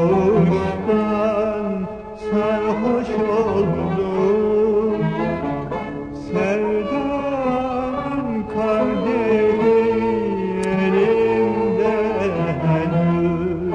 Sarhoştan sarhoş oldum. Sevdanın kardeli elimde henüz.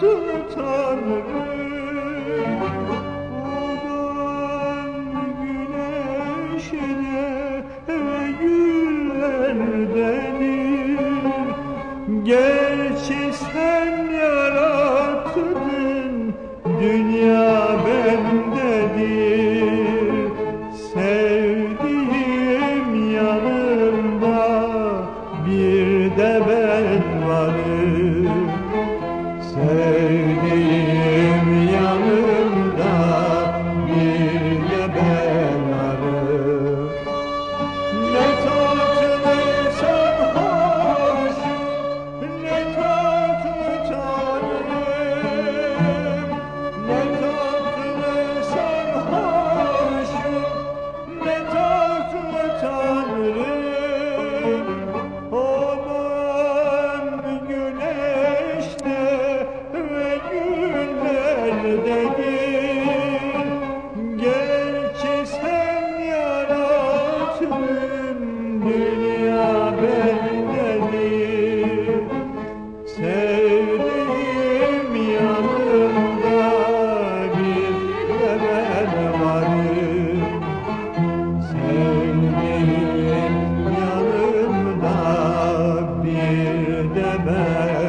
tutar Doğan güneşine güllerdenim Gerçi sen yarattın dünya bendedir. deme